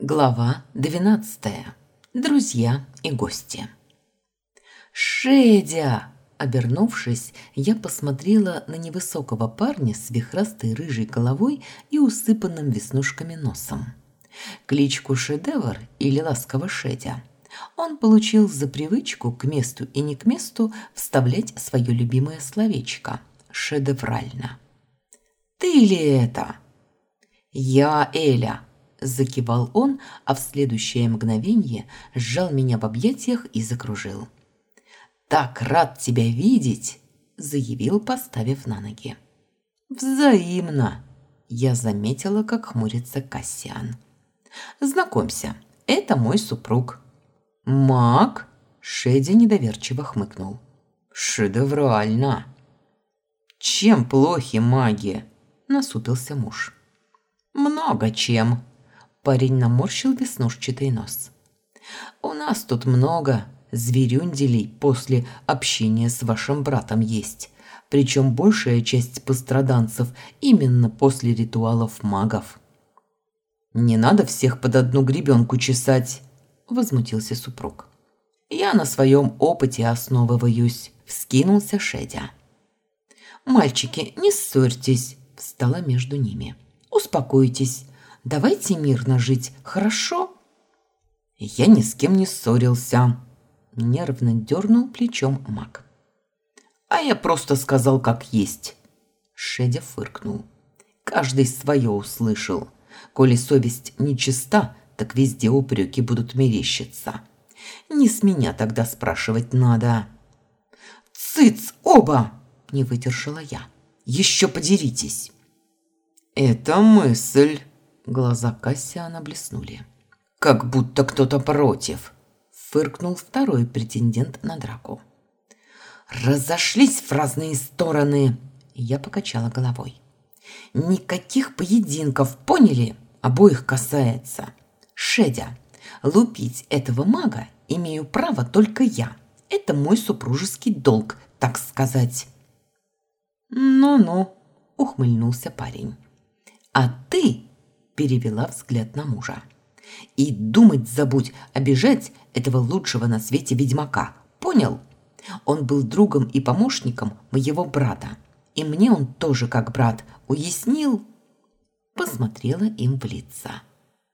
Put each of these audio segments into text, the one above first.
Глава 12. Друзья и гости. «Шедя!» Обернувшись, я посмотрела на невысокого парня с вихрастой рыжей головой и усыпанным веснушками носом. Кличку «Шедевр» или «Ласково Шедя» он получил за привычку к месту и не к месту вставлять свое любимое словечко «шедеврально». «Ты ли это?» «Я Эля», Закивал он, а в следующее мгновение сжал меня в объятиях и закружил. «Так рад тебя видеть!» – заявил, поставив на ноги. «Взаимно!» – я заметила, как хмурится Кассиан. «Знакомься, это мой супруг». «Маг?» – Шеди недоверчиво хмыкнул. «Шедеврально!» «Чем плохи маги?» – насупился муж. «Много чем», Парень наморщил веснушчатый нос. «У нас тут много зверюнделей после общения с вашим братом есть. Причем большая часть постраданцев именно после ритуалов магов». «Не надо всех под одну гребенку чесать», – возмутился супруг. «Я на своем опыте основываюсь», – вскинулся Шедя. «Мальчики, не ссорьтесь», – встала между ними. «Успокойтесь, Давайте мирно жить, хорошо?» Я ни с кем не ссорился. Нервно дернул плечом маг. «А я просто сказал, как есть». Шедя фыркнул. «Каждый свое услышал. Коли совесть нечиста, так везде упреки будут мерещиться. Не с меня тогда спрашивать надо». «Цыц, оба!» – не выдержала я. «Еще подеритесь!» «Это мысль!» Глаза Кассиана блеснули. «Как будто кто-то против!» Фыркнул второй претендент на драку. «Разошлись в разные стороны!» Я покачала головой. «Никаких поединков, поняли? Обоих касается. Шедя, лупить этого мага имею право только я. Это мой супружеский долг, так сказать». «Ну-ну», — ухмыльнулся парень. «А ты перевела взгляд на мужа. «И думать забудь, обижать этого лучшего на свете ведьмака. Понял? Он был другом и помощником моего брата. И мне он тоже как брат. Уяснил?» Посмотрела им в лица.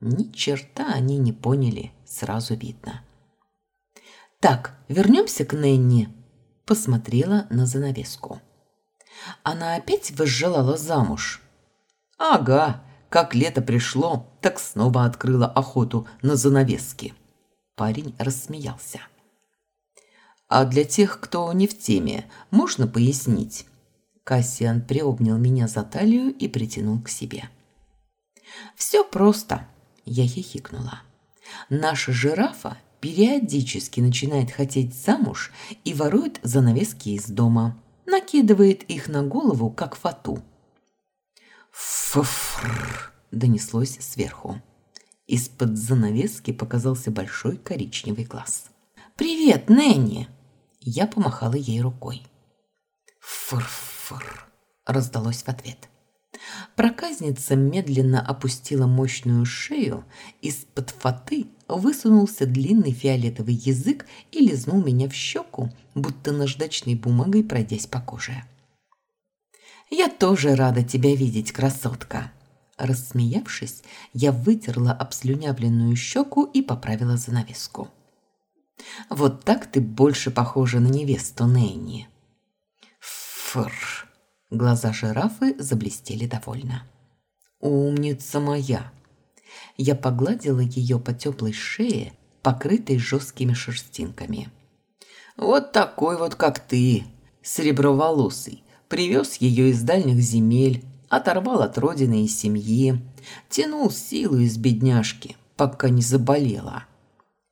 Ни черта они не поняли, сразу видно. «Так, вернемся к Ненни», – посмотрела на занавеску. «Она опять возжелала замуж?» «Ага, как лето пришло, так снова открыла охоту на занавески. Парень рассмеялся. А для тех, кто не в теме, можно пояснить. Кассиан приобнял меня за талию и притянул к себе. Все просто, я хихикнула. Наша жирафа периодически начинает хотеть замуж и ворует занавески из дома, накидывает их на голову, как фату. «Фуфр!» – донеслось сверху. Из-под занавески показался большой коричневый глаз. «Привет, Нэнни!» Я помахала ей рукой. «Фыр-фыр!» – раздалось в ответ. Проказница медленно опустила мощную шею, из-под фаты высунулся длинный фиолетовый язык и лизнул меня в щеку, будто наждачной бумагой пройдясь по коже. «Я тоже рада тебя видеть, красотка!» Рассмеявшись, я вытерла обслюнявленную щеку и поправила занавеску. «Вот так ты больше похожа на невесту Нэнни!» «Фыр!» Глаза жирафы заблестели довольно. «Умница моя!» Я погладила ее по теплой шее, покрытой жесткими шерстинками. «Вот такой вот, как ты, сереброволосый, Привез ее из дальних земель, оторвал от родины и семьи, тянул силу из бедняжки, пока не заболела.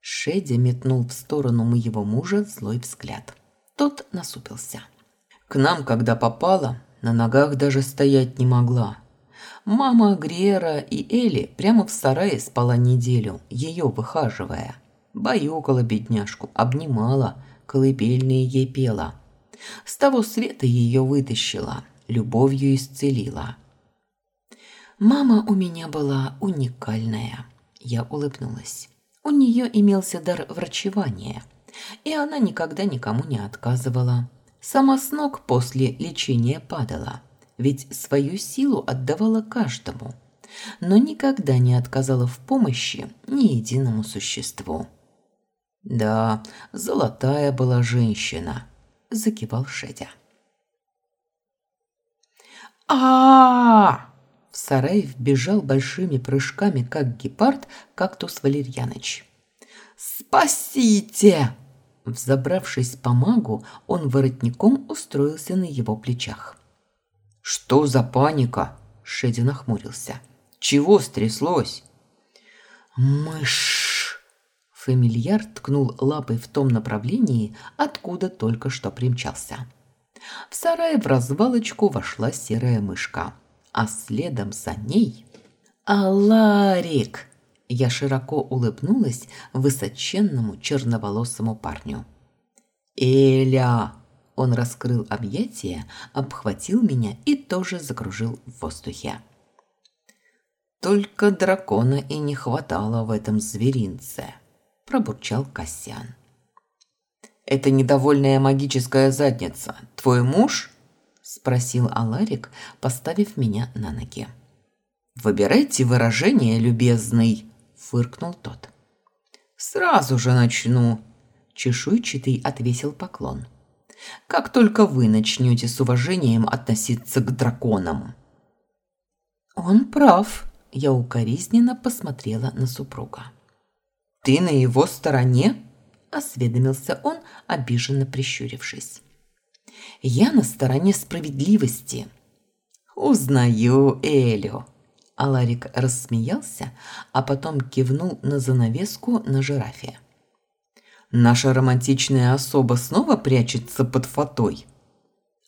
Шедя метнул в сторону моего мужа злой взгляд. Тот насупился. К нам, когда попала, на ногах даже стоять не могла. Мама Грера и Эли прямо в сарае спала неделю, ее выхаживая. Баюкала бедняжку, обнимала, колыбельные ей пела – с того света ее вытащила, любовью исцелила. Мама у меня была уникальная. Я улыбнулась. У нее имелся дар врачевания, и она никогда никому не отказывала. Сама с ног после лечения падала, ведь свою силу отдавала каждому, но никогда не отказала в помощи ни единому существу. «Да, золотая была женщина», – закивал Шедя. а В сарай вбежал большими прыжками, как гепард, кактус Валерьяныч. «Спасите!» Взобравшись по магу, он воротником устроился на его плечах. «Что за паника?» – Шеди нахмурился. «Чего стряслось?» «Мышь!» Фамильяр ткнул лапой в том направлении, откуда только что примчался. В сарай в развалочку вошла серая мышка, а следом за ней... «Аларик!» Я широко улыбнулась высоченному черноволосому парню. «Эля!» Он раскрыл объятия, обхватил меня и тоже закружил в воздухе. «Только дракона и не хватало в этом зверинце», – пробурчал Касьян. «Это недовольная магическая задница. Твой муж?» – спросил Аларик, поставив меня на ноги. «Выбирайте выражение, любезный», – фыркнул тот. «Сразу же начну», – чешуйчатый отвесил поклон. «Как только вы начнете с уважением относиться к драконам». «Он прав», – я укоризненно посмотрела на супруга. «Ты на его стороне?» – осведомился он, обиженно прищурившись. «Я на стороне справедливости». «Узнаю Элю», Аларик рассмеялся, а потом кивнул на занавеску на жирафе. «Наша романтичная особа снова прячется под фатой?»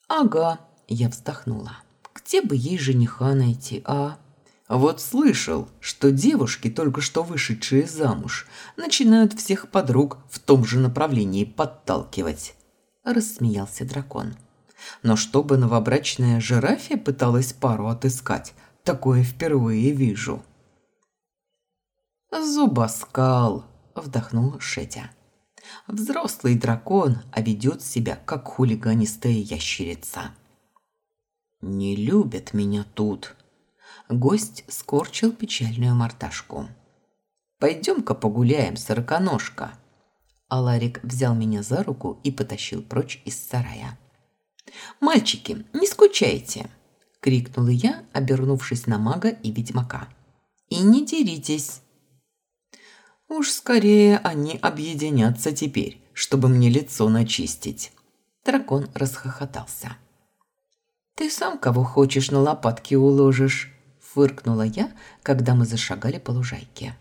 «Ага», – я вздохнула. «Где бы ей жениха найти, а?» «Вот слышал, что девушки, только что вышедшие замуж, начинают всех подруг в том же направлении подталкивать», – рассмеялся дракон. «Но чтобы новобрачная жирафия пыталась пару отыскать – Такое впервые вижу. Зубоскал, вдохнул Шетя. Взрослый дракон, а ведет себя, как хулиганистая ящерица. «Не любят меня тут». Гость скорчил печальную мордашку. «Пойдем-ка погуляем, сороконожка». Аларик взял меня за руку и потащил прочь из сарая. «Мальчики, не скучайте крикнула я, обернувшись на мага и ведьмака. И не деритесь. Уж скорее они объединятся теперь, чтобы мне лицо начистить. Дракон расхохотался. Ты сам кого хочешь на лопатки уложишь, фыркнула я, когда мы зашагали по лужайке.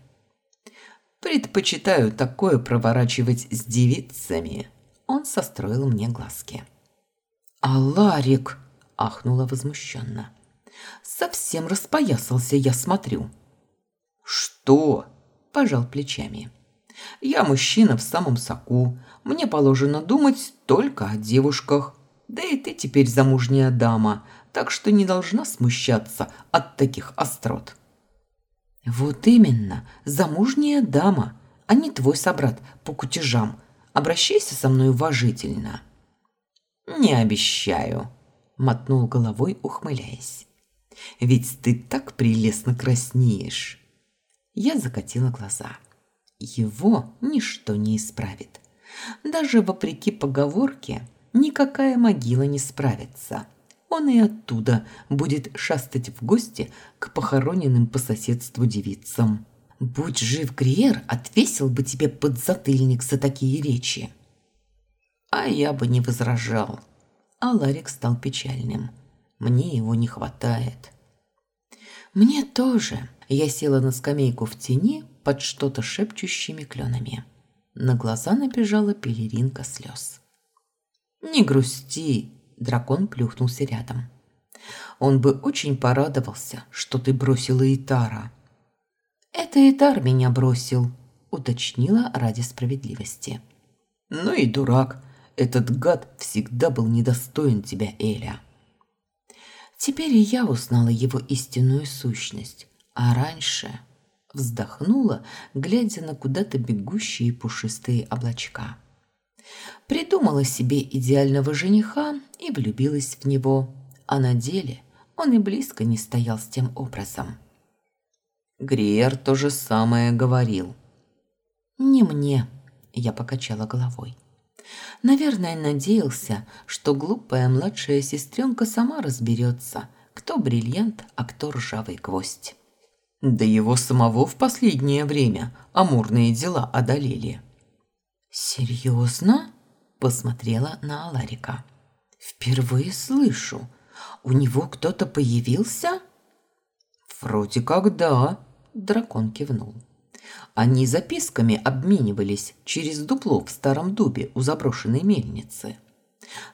Предпочитаю такое проворачивать с девицами. Он состроил мне глазки. А Ларик, ахнула возмущенно. Совсем распоясался, я смотрю. Что? пожал плечами. Я мужчина в самом соку. Мне положено думать только о девушках. Да и ты теперь замужняя дама, так что не должна смущаться от таких острот. Вот именно, замужняя дама, а не твой собрат по кутежам. Обращайся со мной уважительно. Не обещаю, мотнул головой, ухмыляясь. Ведь ты так прелестно краснеешь. Я закатила глаза. Его ничто не исправит. Даже вопреки поговорке, никакая могила не справится. Он и оттуда будет шастать в гости к похороненным по соседству девицам. Будь жив Гриер, отвесил бы тебе подзатыльник за такие речи. А я бы не возражал а Ларик стал печальным. Мне его не хватает. Мне тоже. Я села на скамейку в тени под что-то шепчущими кленами. На глаза набежала пелеринка слез. «Не грусти!» – дракон плюхнулся рядом. «Он бы очень порадовался, что ты бросила Итара». «Это Итар меня бросил», – уточнила ради справедливости. «Ну и дурак. Этот гад всегда был недостоин тебя, Эля. Теперь и я узнала его истинную сущность, а раньше вздохнула, глядя на куда-то бегущие пушистые облачка. Придумала себе идеального жениха и влюбилась в него, а на деле он и близко не стоял с тем образом. Гриер то же самое говорил. «Не мне», – я покачала головой. Наверное, надеялся, что глупая младшая сестренка сама разберется, кто бриллиант, а кто ржавый гвоздь. Да его самого в последнее время амурные дела одолели. «Серьезно?» – посмотрела на Аларика. «Впервые слышу. У него кто-то появился?» «Вроде как да», – дракон кивнул. Они записками обменивались через дупло в старом дубе у заброшенной мельницы.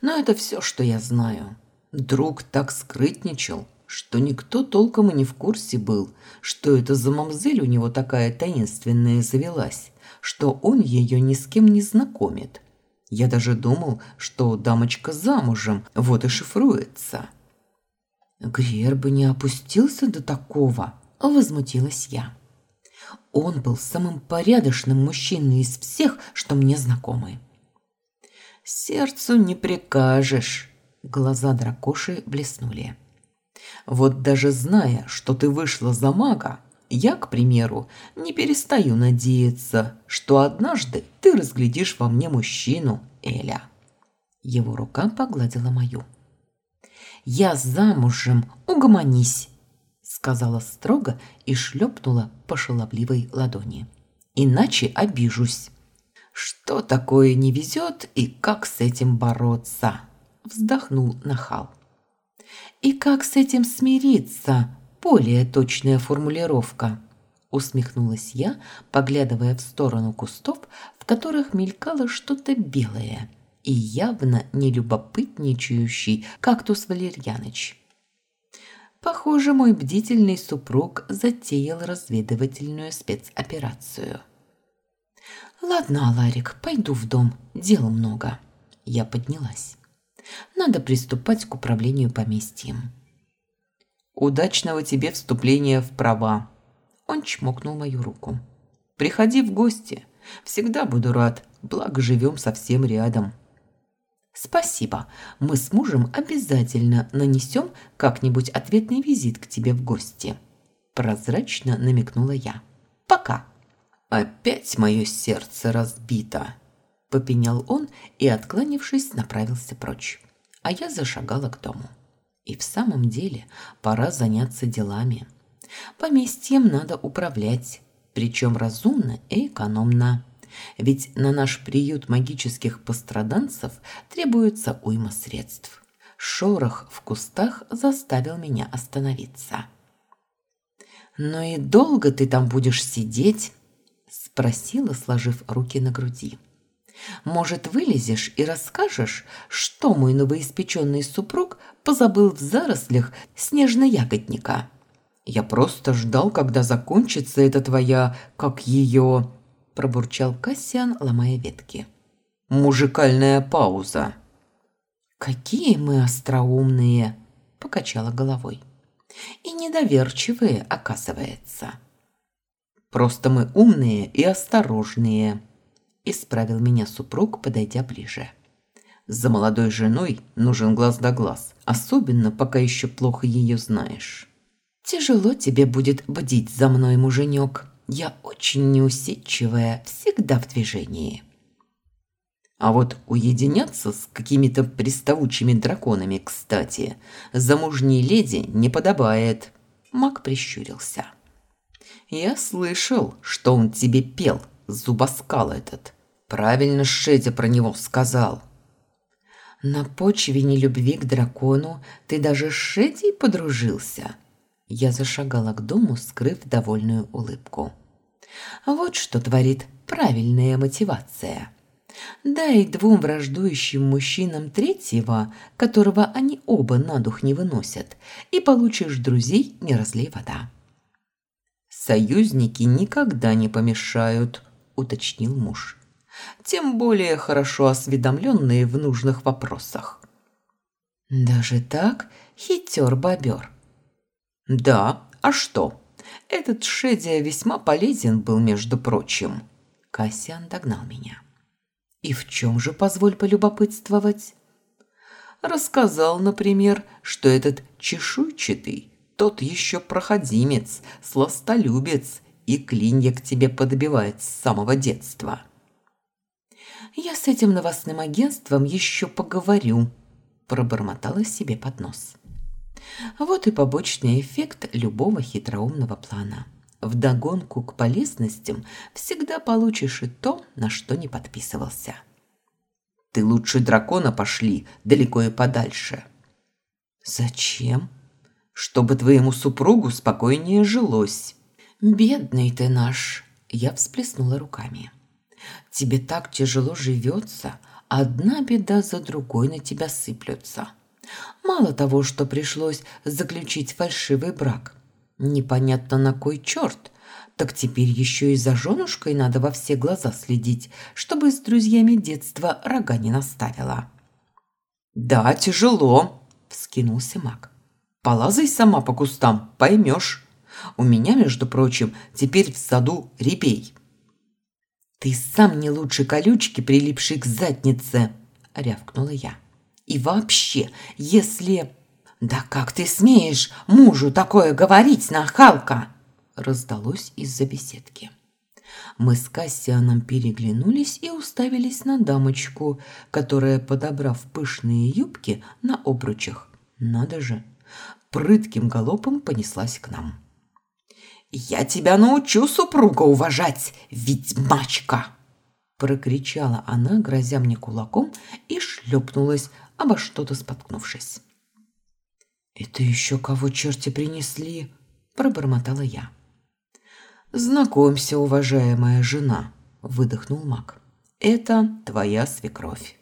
Но это все, что я знаю. Друг так скрытничал, что никто толком и не в курсе был, что это за мамзель у него такая таинственная завелась, что он ее ни с кем не знакомит. Я даже думал, что дамочка замужем, вот и шифруется. Гриер бы не опустился до такого, возмутилась я. Он был самым порядочным мужчиной из всех, что мне знакомы. «Сердцу не прикажешь», — глаза дракоши блеснули. «Вот даже зная, что ты вышла за мага, я, к примеру, не перестаю надеяться, что однажды ты разглядишь во мне мужчину, Эля». Его рука погладила мою. «Я замужем, угомонись!» сказала строго и шлепнула по шаловливой ладони. Иначе обижусь. Что такое не везет и как с этим бороться? Вздохнул нахал. И как с этим смириться? Более точная формулировка. Усмехнулась я, поглядывая в сторону кустов, в которых мелькало что-то белое и явно нелюбопытничающий кактус Валерьяныч. Похоже, мой бдительный супруг затеял разведывательную спецоперацию. «Ладно, Аларик, пойду в дом, дел много». Я поднялась. Надо приступать к управлению поместьем. «Удачного тебе вступления в права!» Он чмокнул мою руку. «Приходи в гости. Всегда буду рад, благо живем совсем рядом». Спасибо. Мы с мужем обязательно нанесем как-нибудь ответный визит к тебе в гости. Прозрачно намекнула я. Пока. Опять мое сердце разбито. Попенял он и, откланившись, направился прочь. А я зашагала к дому. И в самом деле пора заняться делами. Поместьем надо управлять, причем разумно и экономно ведь на наш приют магических постраданцев требуется уйма средств. Шорох в кустах заставил меня остановиться. «Ну и долго ты там будешь сидеть?» – спросила, сложив руки на груди. «Может, вылезешь и расскажешь, что мой новоиспеченный супруг позабыл в зарослях снежно-ягодника?» «Я просто ждал, когда закончится эта твоя, как ее...» – пробурчал Кассиан, ломая ветки. «Мужикальная пауза». «Какие мы остроумные!» – покачала головой. «И недоверчивые, оказывается». «Просто мы умные и осторожные», – исправил меня супруг, подойдя ближе. «За молодой женой нужен глаз да глаз, особенно пока еще плохо ее знаешь». «Тяжело тебе будет бдить за мной, муженек», я очень неусидчивая, всегда в движении. А вот уединяться с какими-то приставучими драконами, кстати, замужней леди не подобает. Маг прищурился. Я слышал, что он тебе пел, зубоскал этот. Правильно Шедя про него сказал. На почве нелюбви к дракону ты даже с Шедей подружился. Я зашагала к дому, скрыв довольную улыбку. Вот что творит правильная мотивация. Дай двум враждующим мужчинам третьего, которого они оба на дух не выносят, и получишь друзей, не разлей вода. «Союзники никогда не помешают», – уточнил муж. «Тем более хорошо осведомленные в нужных вопросах». «Даже так? Хитер бобер». «Да, а что? Этот Шедия весьма полезен был, между прочим. Кассиан догнал меня. И в чем же, позволь полюбопытствовать? Рассказал, например, что этот чешуйчатый, тот еще проходимец, сластолюбец и клинья к тебе подбивает с самого детства. Я с этим новостным агентством еще поговорю, пробормотала себе под нос. Вот и побочный эффект любого хитроумного плана. Вдогонку к полезностям всегда получишь и то, на что не подписывался. Ты лучше дракона пошли далеко и подальше. Зачем? Чтобы твоему супругу спокойнее жилось. Бедный ты наш, я всплеснула руками. Тебе так тяжело живется, одна беда за другой на тебя сыплются. Мало того, что пришлось заключить фальшивый брак. Непонятно на кой черт. Так теперь еще и за женушкой надо во все глаза следить, чтобы с друзьями детства рога не наставила. «Да, тяжело», – вскинулся маг. «Полазай сама по кустам, поймешь. У меня, между прочим, теперь в саду репей». «Ты сам не лучше колючки, прилипшей к заднице», – рявкнула я. И вообще, если... «Да как ты смеешь мужу такое говорить, нахалка?» раздалось из-за беседки. Мы с Кассианом переглянулись и уставились на дамочку, которая, подобрав пышные юбки на обручах, надо же, прытким галопом понеслась к нам. «Я тебя научу супруга уважать, ведьмачка!» Прокричала она, грозя мне кулаком, и шлепнулась, обо что-то споткнувшись. «Это еще кого черти принесли?» – пробормотала я. «Знакомься, уважаемая жена», – выдохнул маг. «Это твоя свекровь».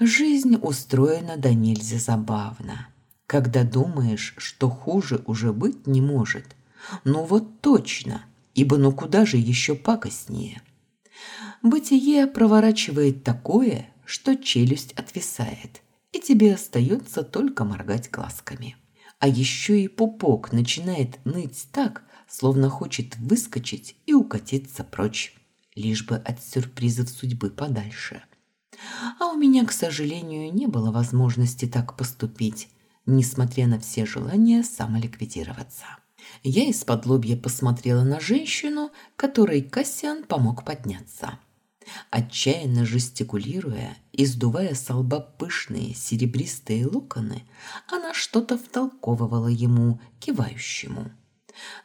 Жизнь устроена до нельзя забавно. Когда думаешь, что хуже уже быть не может. Ну вот точно, ибо ну куда же еще пакостнее. Бытие проворачивает такое, что челюсть отвисает, и тебе остается только моргать глазками. А еще и пупок начинает ныть так, словно хочет выскочить и укатиться прочь, лишь бы от сюрпризов судьбы подальше. А у меня, к сожалению, не было возможности так поступить, несмотря на все желания самоликвидироваться. Я из-под лобья посмотрела на женщину, которой Кассиан помог подняться. Отчаянно жестикулируя и сдувая с лба пышные серебристые локоны, она что-то втолковывала ему, кивающему.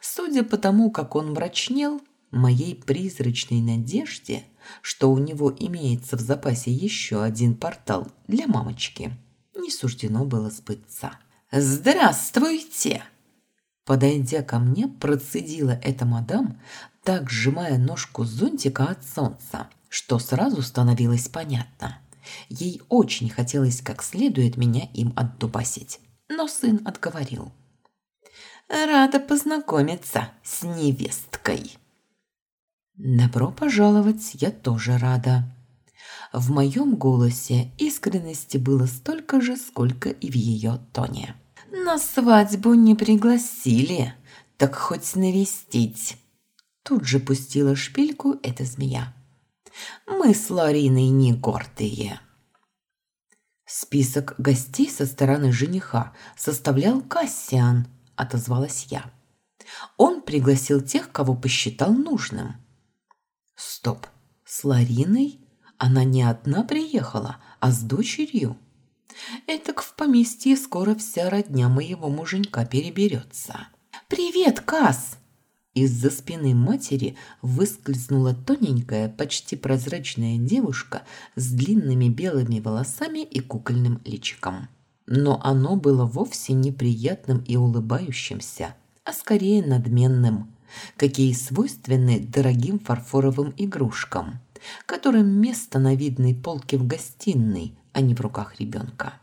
Судя по тому, как он мрачнел, моей призрачной надежде, что у него имеется в запасе еще один портал для мамочки, не суждено было сбыться. «Здравствуйте!» Подойдя ко мне, процедила эта мадам, так сжимая ножку зонтика от солнца, что сразу становилось понятно. Ей очень хотелось как следует меня им отдубасить, но сын отговорил. «Рада познакомиться с невесткой». «Добро пожаловать, я тоже рада». В моем голосе искренности было столько же, сколько и в ее тоне. «На свадьбу не пригласили, так хоть навестить». Тут же пустила шпильку эта змея. Мы с Лариной не гордые. Список гостей со стороны жениха составлял Кассиан, отозвалась я. Он пригласил тех, кого посчитал нужным. Стоп, с Лариной она не одна приехала, а с дочерью. Этак в поместье скоро вся родня моего муженька переберется. «Привет, Касс!» Из-за спины матери выскользнула тоненькая, почти прозрачная девушка с длинными белыми волосами и кукольным личиком. Но оно было вовсе неприятным и улыбающимся, а скорее надменным, какие свойственны дорогим фарфоровым игрушкам, которым место на видной полке в гостиной, а не в руках ребенка.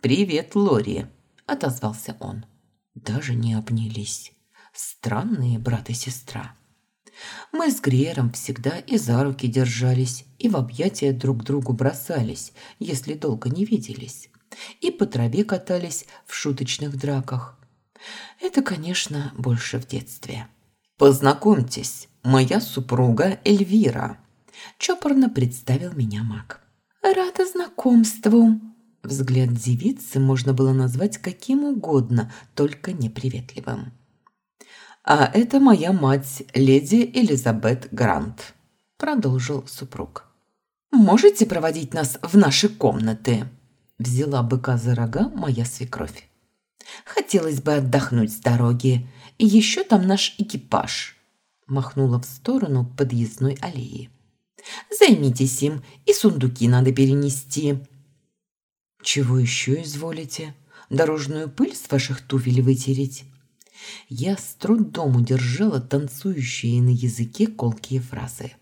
«Привет, Лори!» – отозвался он. Даже не обнялись. Странные брат и сестра. Мы с Гриером всегда и за руки держались, и в объятия друг другу бросались, если долго не виделись, и по траве катались в шуточных драках. Это, конечно, больше в детстве. Познакомьтесь, моя супруга Эльвира. Чопорно представил меня маг. Рада знакомству. Взгляд девицы можно было назвать каким угодно, только неприветливым. «А это моя мать, леди Элизабет Грант», – продолжил супруг. «Можете проводить нас в наши комнаты?» – взяла быка за рога моя свекровь. «Хотелось бы отдохнуть с дороги, и еще там наш экипаж», – махнула в сторону подъездной аллеи. «Займитесь им, и сундуки надо перенести». «Чего еще изволите? Дорожную пыль с ваших туфель вытереть?» Я с трудом удержала танцующие на языке колкие фразы.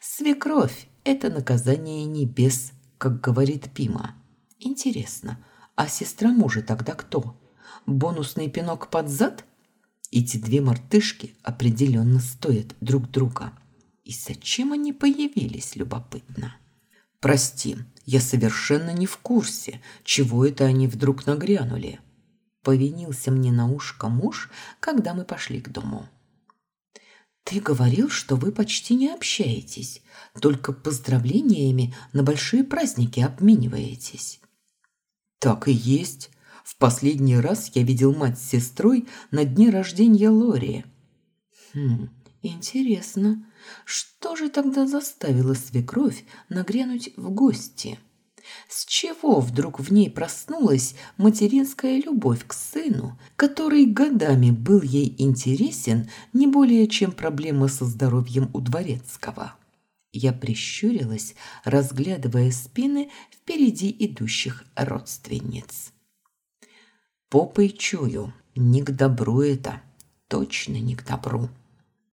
«Свекровь – это наказание небес», как говорит Пима. Интересно, а сестра мужа тогда кто? Бонусный пинок под зад? Эти две мартышки определенно стоят друг друга. И зачем они появились, любопытно? «Прости, я совершенно не в курсе, чего это они вдруг нагрянули», повинился мне на ушко муж, когда мы пошли к дому. «Ты говорил, что вы почти не общаетесь, только поздравлениями на большие праздники обмениваетесь». «Так и есть. В последний раз я видел мать с сестрой на дне рождения Лори». «Хм, интересно, что же тогда заставило свекровь нагрянуть в гости? С чего вдруг в ней проснулась материнская любовь к сыну, который годами был ей интересен не более чем проблема со здоровьем у дворецкого? Я прищурилась, разглядывая спины впереди идущих родственниц. Попой чую, не к добру это, точно не к добру.